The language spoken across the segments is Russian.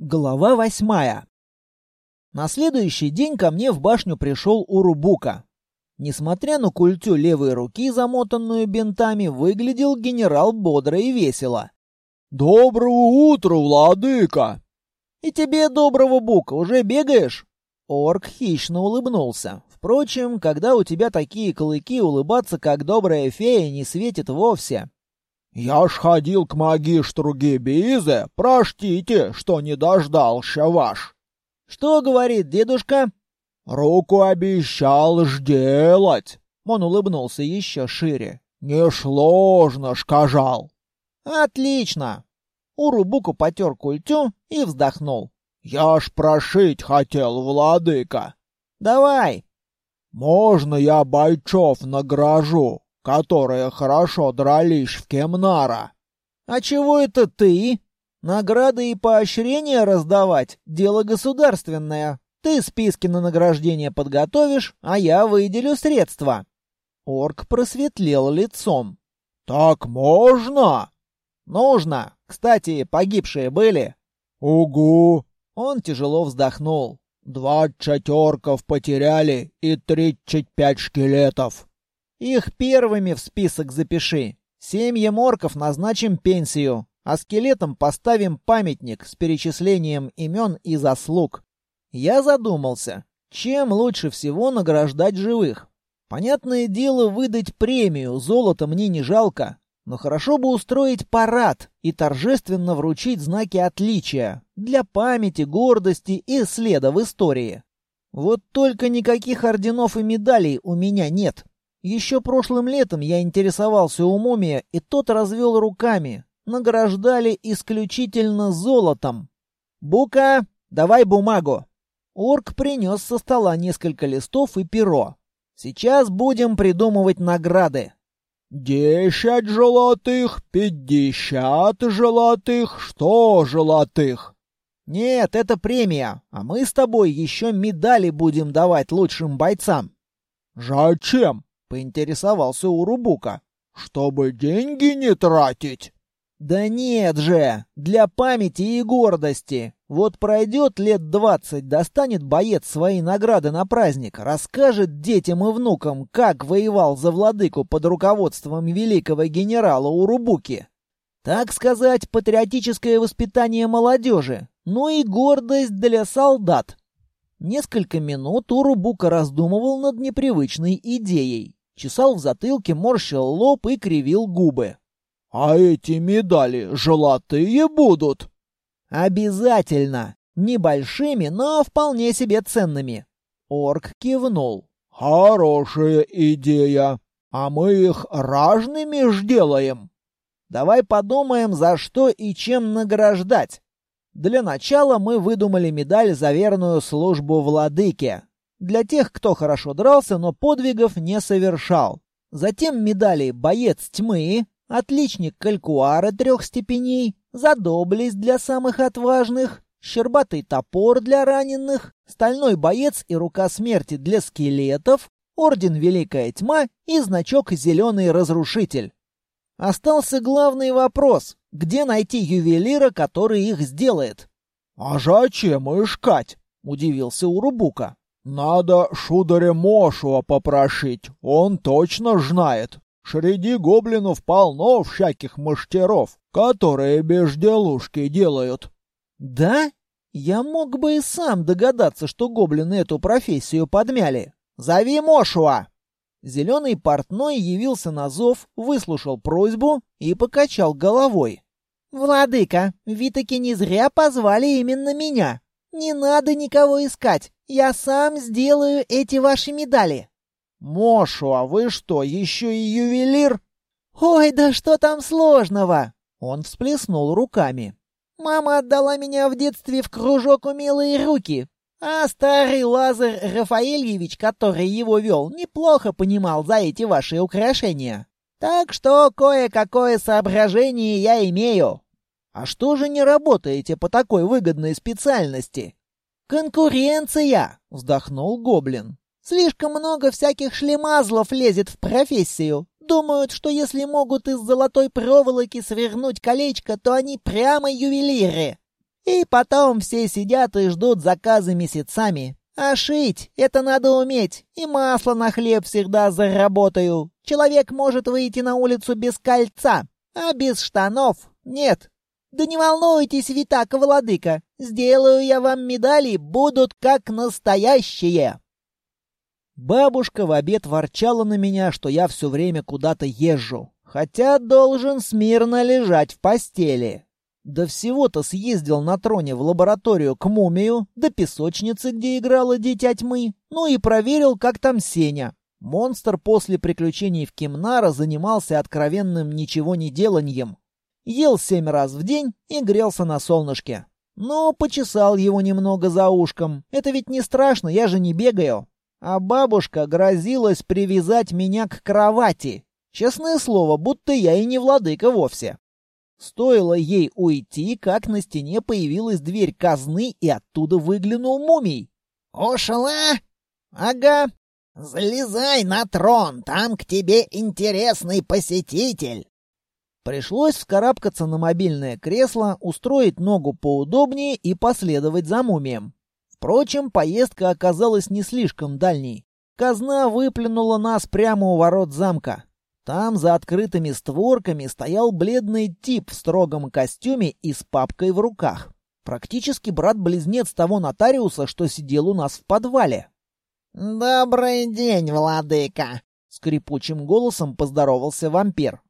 Глава восьмая. На следующий день ко мне в башню пришел Урубука. Несмотря на культю левой руки, замотанную бинтами, выглядел генерал бодро и весело. «Доброго утра, владыка!» «И тебе доброго, Бука, уже бегаешь?» Орк хищно улыбнулся. Впрочем, когда у тебя такие клыки, улыбаться как добрая фея не светит вовсе. «Я ж ходил к магиштру Гебизе, простите, что не дождался ваш». «Что говорит дедушка?» «Руку обещал ж делать». Он улыбнулся еще шире. «Не сложно, сказал». «Отлично!» Урубуку потер культю и вздохнул. «Я ж прошить хотел, владыка». «Давай!» «Можно я бойцов награжу?» Которые хорошо дрались в Кемнара. А чего это ты? Награды и поощрения раздавать — дело государственное. Ты списки на награждение подготовишь, а я выделю средства. Орк просветлел лицом. «Так можно?» «Нужно. Кстати, погибшие были?» «Угу». Он тяжело вздохнул. «Двадцать орков потеряли и тридцать пять скелетов». Их первыми в список запиши. Семьям орков назначим пенсию, а скелетам поставим памятник с перечислением имен и заслуг. Я задумался, чем лучше всего награждать живых. Понятное дело, выдать премию, золото мне не жалко, но хорошо бы устроить парад и торжественно вручить знаки отличия для памяти, гордости и следа в истории. Вот только никаких орденов и медалей у меня нет. Еще прошлым летом я интересовался у мумия, и тот развел руками. Награждали исключительно золотом. «Бука, давай бумагу!» Орк принес со стола несколько листов и перо. «Сейчас будем придумывать награды». «Десять золотых, пятьдесят золотых, что золотых?» «Нет, это премия, а мы с тобой еще медали будем давать лучшим бойцам». «Зачем?» — поинтересовался Урубука. «Чтобы деньги не тратить?» «Да нет же! Для памяти и гордости! Вот пройдет лет двадцать, достанет боец свои награды на праздник, расскажет детям и внукам, как воевал за владыку под руководством великого генерала Урубуки. Так сказать, патриотическое воспитание молодежи, ну и гордость для солдат». Несколько минут Урубука раздумывал над непривычной идеей чесал в затылке, морщил лоб и кривил губы. «А эти медали золотые будут?» «Обязательно! Небольшими, но вполне себе ценными!» Орк кивнул. «Хорошая идея! А мы их разными ж делаем!» «Давай подумаем, за что и чем награждать!» Для начала мы выдумали медаль за верную службу владыке. Для тех, кто хорошо дрался, но подвигов не совершал. Затем медали «Боец тьмы», «Отличник Калькуара» трех степеней, «За доблесть» для самых отважных, «Щербатый топор» для раненых, «Стальной боец» и «Рука смерти» для скелетов, «Орден Великая Тьма» и значок «Зеленый разрушитель». Остался главный вопрос — где найти ювелира, который их сделает? «А зачем искать?» — удивился Урубука. «Надо Шударя Мошуа попрошить, он точно знает. Среди гоблинов полно всяких мастеров, которые безделушки делают». «Да? Я мог бы и сам догадаться, что гоблины эту профессию подмяли. Зови Мошуа!» Зеленый портной явился на зов, выслушал просьбу и покачал головой. «Владыка, вы таки не зря позвали именно меня. Не надо никого искать. Я сам сделаю эти ваши медали. Мошу, а вы что, еще и ювелир? Ой, да что там сложного? Он всплеснул руками. Мама отдала меня в детстве в кружок умелые руки. А старый Лазарь Рафаэльевич, который его вел, неплохо понимал за эти ваши украшения. Так что кое-какое соображение я имею. А что же не работаете по такой выгодной специальности? «Конкуренция!» — вздохнул Гоблин. «Слишком много всяких шлемазлов лезет в профессию. Думают, что если могут из золотой проволоки свернуть колечко, то они прямо ювелиры. И потом все сидят и ждут заказы месяцами. А шить — это надо уметь. И масло на хлеб всегда заработаю. Человек может выйти на улицу без кольца, а без штанов — нет. Да не волнуйтесь, Витак, владыка. Сделаю я вам медали, будут как настоящие. Бабушка в обед ворчала на меня, что я все время куда-то езжу, хотя должен смирно лежать в постели. Да всего-то съездил на троне в лабораторию к мумию, до песочницы, где играла дитя тьмы, ну и проверил, как там Сеня. Монстр после приключений в Кимнара занимался откровенным ничего не деланьем. Ел семь раз в день и грелся на солнышке. Но почесал его немного за ушком. Это ведь не страшно, я же не бегаю. А бабушка грозилась привязать меня к кровати. Честное слово, будто я и не владыка вовсе. Стоило ей уйти, как на стене появилась дверь казны, и оттуда выглянул мумий. «Ушла?» «Ага». «Залезай на трон, там к тебе интересный посетитель». Пришлось вскарабкаться на мобильное кресло, устроить ногу поудобнее и последовать за мумием. Впрочем, поездка оказалась не слишком дальней. Казна выплюнула нас прямо у ворот замка. Там за открытыми створками стоял бледный тип в строгом костюме и с папкой в руках. Практически брат-близнец того нотариуса, что сидел у нас в подвале. «Добрый день, владыка!» — скрипучим голосом поздоровался вампир.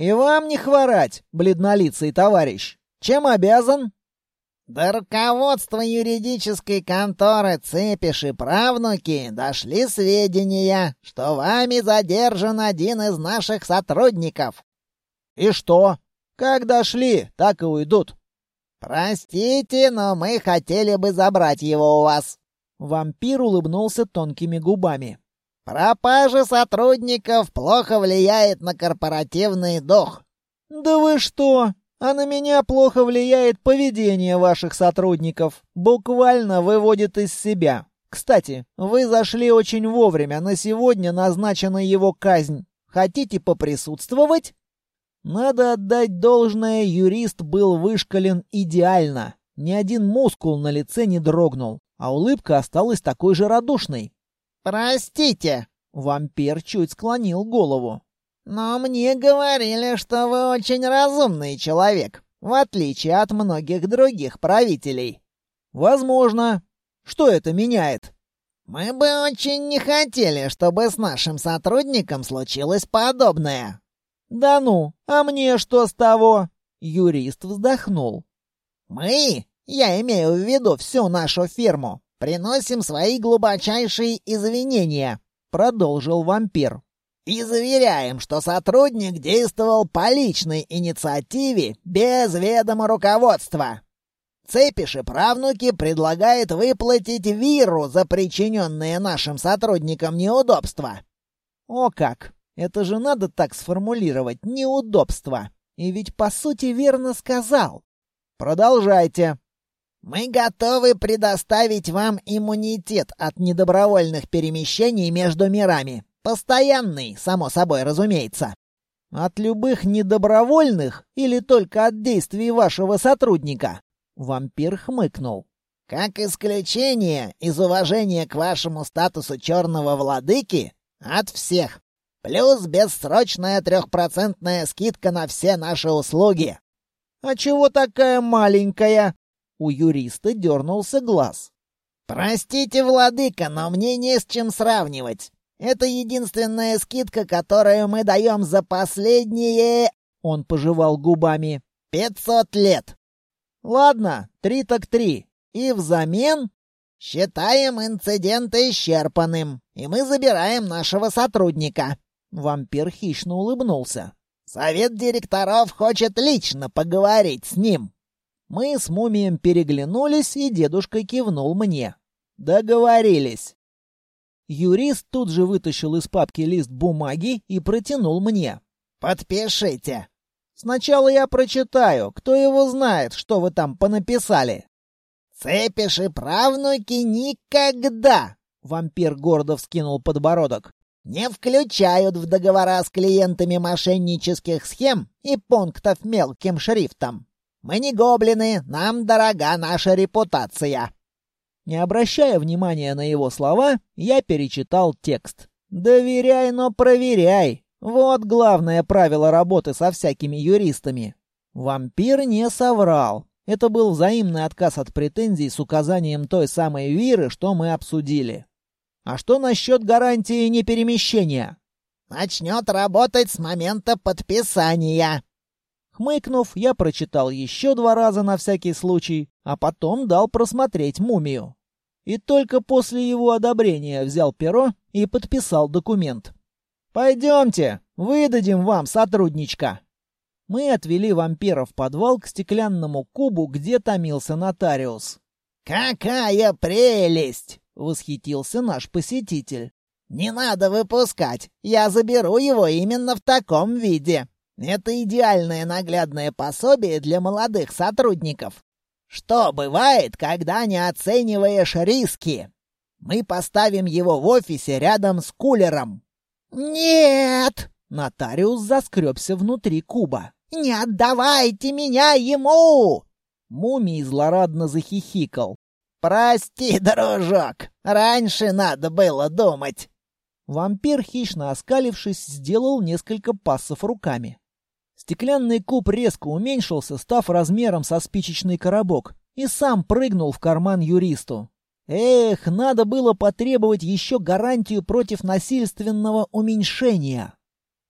«И вам не хворать, бледнолицый товарищ! Чем обязан?» До руководства юридической конторы Цепиш и правнуки дошли сведения, что вами задержан один из наших сотрудников. И что? Как дошли, так и уйдут. Простите, но мы хотели бы забрать его у вас. Вампир улыбнулся тонкими губами. Пропажа сотрудников плохо влияет на корпоративный дух. Да вы что? А на меня плохо влияет поведение ваших сотрудников. Буквально выводит из себя. Кстати, вы зашли очень вовремя. На сегодня назначена его казнь. Хотите поприсутствовать? Надо отдать должное, юрист был вышкален идеально. Ни один мускул на лице не дрогнул, а улыбка осталась такой же радушной. «Простите!» — вампир чуть склонил голову. Но мне говорили, что вы очень разумный человек, в отличие от многих других правителей. Возможно. Что это меняет? Мы бы очень не хотели, чтобы с нашим сотрудником случилось подобное. Да ну, а мне что с того? Юрист вздохнул. Мы, я имею в виду всю нашу фирму, приносим свои глубочайшие извинения, продолжил вампир и заверяем, что сотрудник действовал по личной инициативе без ведома руководства. Цепиши правнуки предлагает выплатить Виру за причиненные нашим сотрудникам неудобства. О как! Это же надо так сформулировать неудобства. И ведь по сути верно сказал. Продолжайте. Мы готовы предоставить вам иммунитет от недобровольных перемещений между мирами. Постоянный, само собой разумеется. От любых недобровольных или только от действий вашего сотрудника? Вампир хмыкнул. Как исключение, из уважения к вашему статусу черного владыки, от всех. Плюс бессрочная трехпроцентная скидка на все наши услуги. А чего такая маленькая? У юриста дернулся глаз. Простите, владыка, но мне не с чем сравнивать. Это единственная скидка, которую мы даем за последние...» Он пожевал губами. «Пятьсот лет». «Ладно, три так три. И взамен...» «Считаем инцидент исчерпанным, и мы забираем нашего сотрудника». Вампир хищно улыбнулся. «Совет директоров хочет лично поговорить с ним». Мы с мумием переглянулись, и дедушка кивнул мне. «Договорились». Юрист тут же вытащил из папки лист бумаги и протянул мне. «Подпишите». «Сначала я прочитаю. Кто его знает, что вы там понаписали?» «Цепиши правнуки никогда!» Вампир гордо вскинул подбородок. «Не включают в договора с клиентами мошеннических схем и пунктов мелким шрифтом. Мы не гоблины, нам дорога наша репутация». Не обращая внимания на его слова, я перечитал текст. «Доверяй, но проверяй. Вот главное правило работы со всякими юристами». Вампир не соврал. Это был взаимный отказ от претензий с указанием той самой Виры, что мы обсудили. А что насчет гарантии неперемещения? Начнет работать с момента подписания. Хмыкнув, я прочитал еще два раза на всякий случай, а потом дал просмотреть мумию. И только после его одобрения взял перо и подписал документ. «Пойдемте, выдадим вам сотрудничка». Мы отвели вампира в подвал к стеклянному кубу, где томился нотариус. «Какая прелесть!» — восхитился наш посетитель. «Не надо выпускать, я заберу его именно в таком виде. Это идеальное наглядное пособие для молодых сотрудников. Что бывает, когда не оцениваешь риски? Мы поставим его в офисе рядом с кулером». «Нет!» — нотариус заскребся внутри куба. «Не отдавайте меня ему!» Мумий злорадно захихикал. «Прости, дружок, раньше надо было думать». Вампир, хищно оскалившись, сделал несколько пассов руками. Стеклянный куб резко уменьшился, став размером со спичечный коробок, и сам прыгнул в карман юристу. Эх, надо было потребовать еще гарантию против насильственного уменьшения.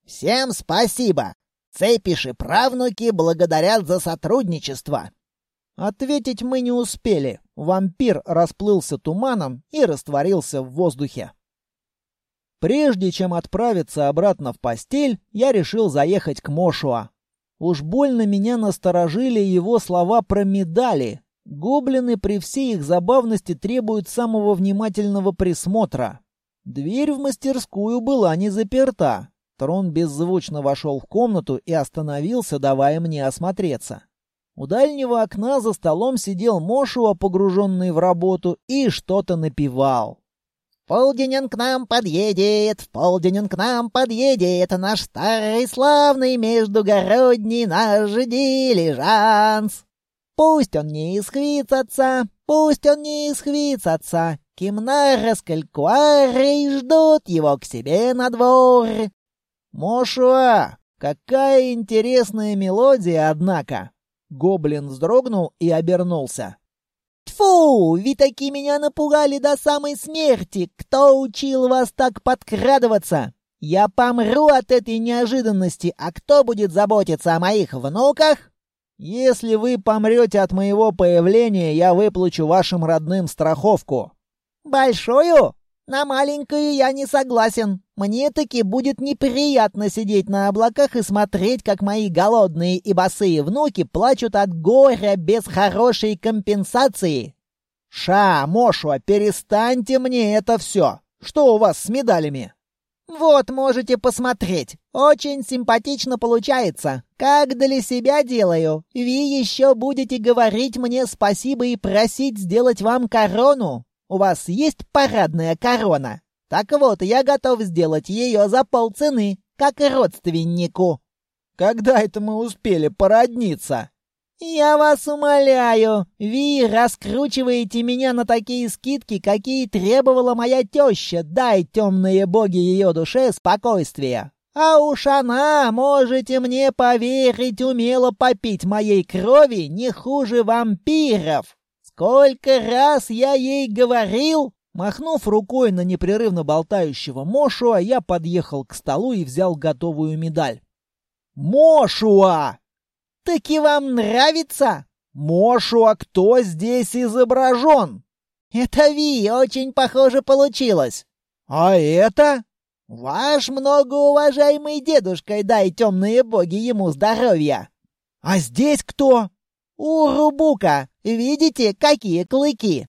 «Всем спасибо! Цепиши правнуки благодарят за сотрудничество!» Ответить мы не успели. Вампир расплылся туманом и растворился в воздухе. Прежде чем отправиться обратно в постель, я решил заехать к Мошуа. Уж больно меня насторожили его слова про медали. Гоблины при всей их забавности требуют самого внимательного присмотра. Дверь в мастерскую была не заперта. Трон беззвучно вошел в комнату и остановился, давая мне осмотреться. У дальнего окна за столом сидел Мошуа, погруженный в работу, и что-то напевал. Полдень он к нам подъедет, в полдень он к нам подъедет, наш старый славный междугородний наш дилижанс. Пусть он не исхвицаться, пусть он не исхвицаться, Кимнара с калькуарой ждут его к себе на двор. Мошуа, какая интересная мелодия, однако. Гоблин вздрогнул и обернулся. «Тьфу! Вы таки меня напугали до самой смерти! Кто учил вас так подкрадываться? Я помру от этой неожиданности, а кто будет заботиться о моих внуках?» «Если вы помрете от моего появления, я выплачу вашим родным страховку». «Большую? На маленькую я не согласен. Мне таки будет неприятно сидеть на облаках и смотреть, как мои голодные и босые внуки плачут от горя без хорошей компенсации. Ша, Мошуа, перестаньте мне это все. Что у вас с медалями? Вот, можете посмотреть. Очень симпатично получается. Как для себя делаю. Вы еще будете говорить мне спасибо и просить сделать вам корону. У вас есть парадная корона? Так вот, я готов сделать ее за полцены, как родственнику. Когда это мы успели породниться? Я вас умоляю, вы раскручиваете меня на такие скидки, какие требовала моя теща. Дай темные боги ее душе спокойствие. А уж она, можете мне поверить, умела попить моей крови не хуже вампиров. Сколько раз я ей говорил!» Махнув рукой на непрерывно болтающего Мошуа, я подъехал к столу и взял готовую медаль. «Мошуа!» «Таки вам нравится?» «Мошуа, кто здесь изображен?» «Это Ви, очень похоже получилось». «А это?» «Ваш многоуважаемый дедушка, дай темные боги ему здоровья». «А здесь кто?» «Урубука! Видите, какие клыки?»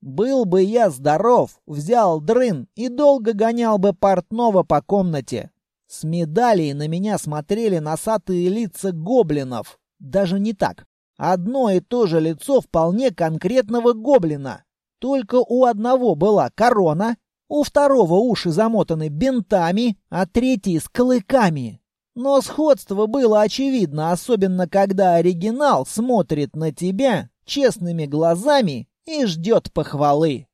Был бы я здоров, взял дрын и долго гонял бы портного по комнате. С медалей на меня смотрели носатые лица гоблинов. Даже не так. Одно и то же лицо вполне конкретного гоблина. Только у одного была корона, у второго уши замотаны бинтами, а третий с клыками. Но сходство было очевидно, особенно когда оригинал смотрит на тебя честными глазами и ждет похвалы.